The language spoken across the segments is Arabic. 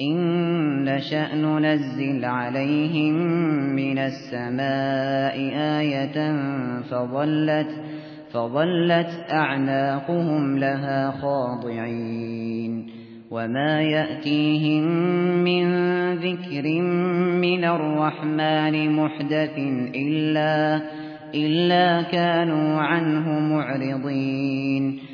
إن نشأ ننزل عليهم من السماء آية فظلت فظلت أعناقهم لها خاضعين وما يأتيهم من ذكر من الرحمن محدث إلا إلا كانوا عنه معرضين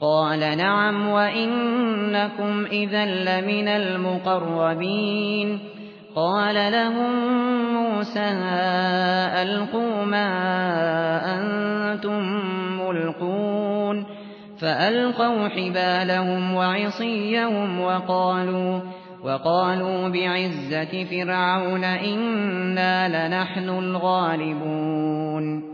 قال نعم وإنكم إذا لمن المقربين. قال لهم موسى ألقوا ما أنتم ملقون. فألقوا حبالهم وعصيهم وقالوا وقالوا بعزة فرعون إنا لنحن الغالبون.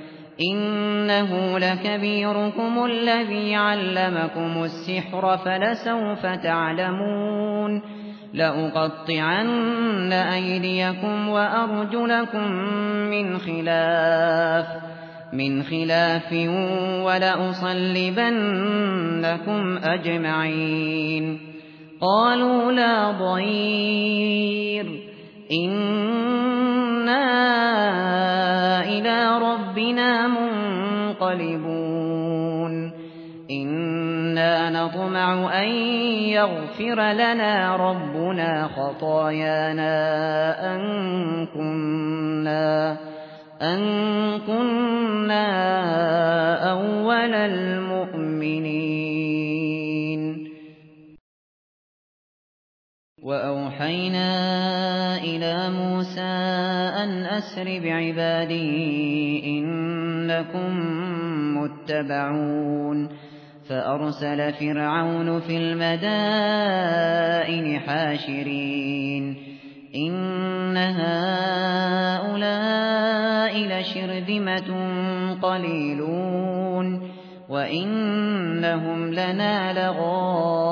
إنه لكبيركم الذي علمكم السحر فلسوف تعلمون لأقطعن أيديكم وأرجلكم من خلاف من خلاف ولأصلبنكم أجمعين. قالوا لا ضير إِلَى رَبِّنَا مُنقَلِبُونَ إِنَّا نَطْمَعُ أَن يَغْفِرَ لَنَا رَبُّنَا خَطَايَانَا أَن كُنَّا أَن كُنَّا أَوَّلَ الْمُؤْمِنِينَ وَأَوْحَيْنَا إِلَى مُوسَىٰ أَنْ أَسْرِ بِعِبَادِي إِنَّكُم مُّتَّبَعُونَ فَأَرْسَلَ فِرْعَوْنُ فِي الْمَدَائِنِ حَاشِرِينَ إِنَّ هَٰؤُلَاءِ لَشِرْذِمَةٌ قَلِيلُونَ وَإِنَّهُمْ لَنَا لَغَائِظُونَ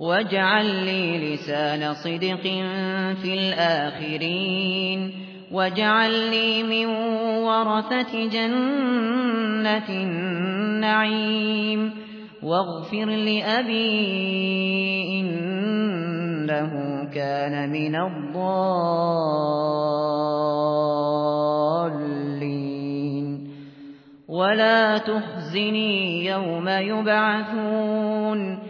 واجعل لي لسان صدق في الآخرين واجعل لي من ورثة جنة النعيم واغفر لأبي إنه كان من الضالين. ولا تخزني يوم يبعثون.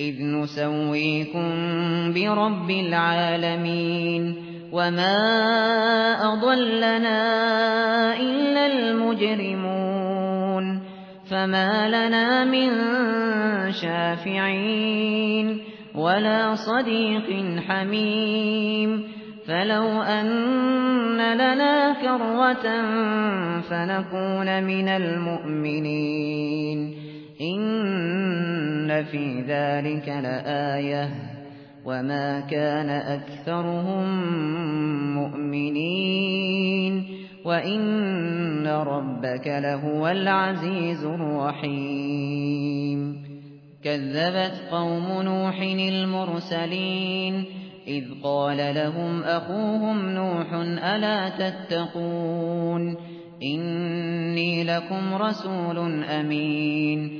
إذ نسويكم برب العالمين وما أضلنا إلا المجرمون فما لنا من شافعين ولا صديق حميم فلو أن لنا كرة فنكون من المؤمنين إن في ذلك لآية وما كان أكثرهم مؤمنين وإن ربك لهو العزيز الرحيم كذبت قوم نوح المرسلين إذ قال لهم أخوهم نوح ألا تتقون إني لكم رسول أمين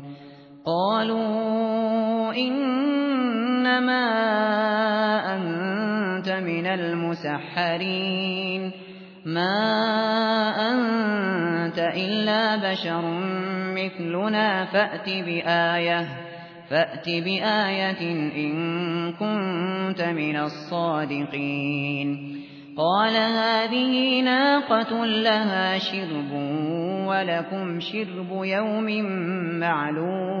من المسحرين. ما أنت إلا بشر مثلنا فأت بآية فأت بآية إن كنت من الصادقين. قال هذه ناقة لها شرب ولكم شرب يوم معلوم.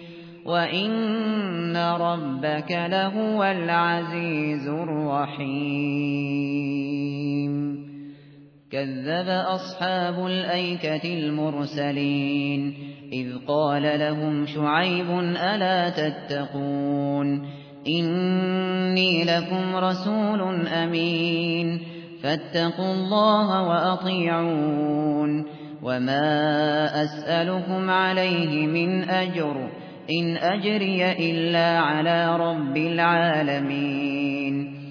وإن ربك لهو العزيز الرحيم كذب أصحاب الأيكة المرسلين إذ قال لهم شعيب ألا تتقون إني لكم رسول أمين فاتقوا الله وأطيعون وما أسألكم عليه من أجر إن أجري إلا على رب العالمين.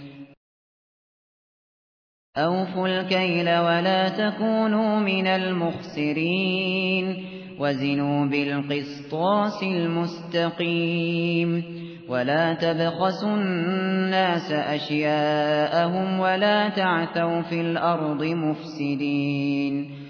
أوفوا الكيل ولا تكونوا من المخسرين. وزنوا بالقسطاس المستقيم. ولا تبخسوا الناس أشياءهم ولا تعثوا في الأرض مفسدين.